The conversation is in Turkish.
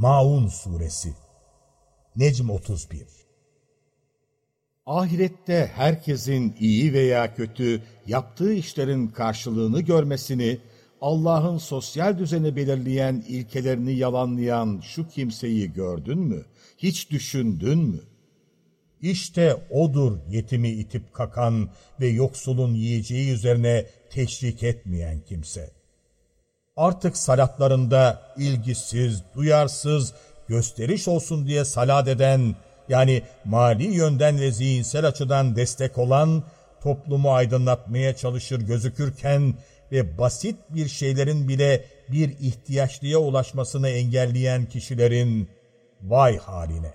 Maun Suresi Necm 31 Ahirette herkesin iyi veya kötü yaptığı işlerin karşılığını görmesini, Allah'ın sosyal düzeni belirleyen ilkelerini yalanlayan şu kimseyi gördün mü? Hiç düşündün mü? İşte odur yetimi itip kakan ve yoksulun yiyeceği üzerine teşvik etmeyen kimse. Artık salatlarında ilgisiz, duyarsız, gösteriş olsun diye salat eden, yani mali yönden ve zihinsel açıdan destek olan, toplumu aydınlatmaya çalışır gözükürken ve basit bir şeylerin bile bir ihtiyaçlıya ulaşmasını engelleyen kişilerin vay haline.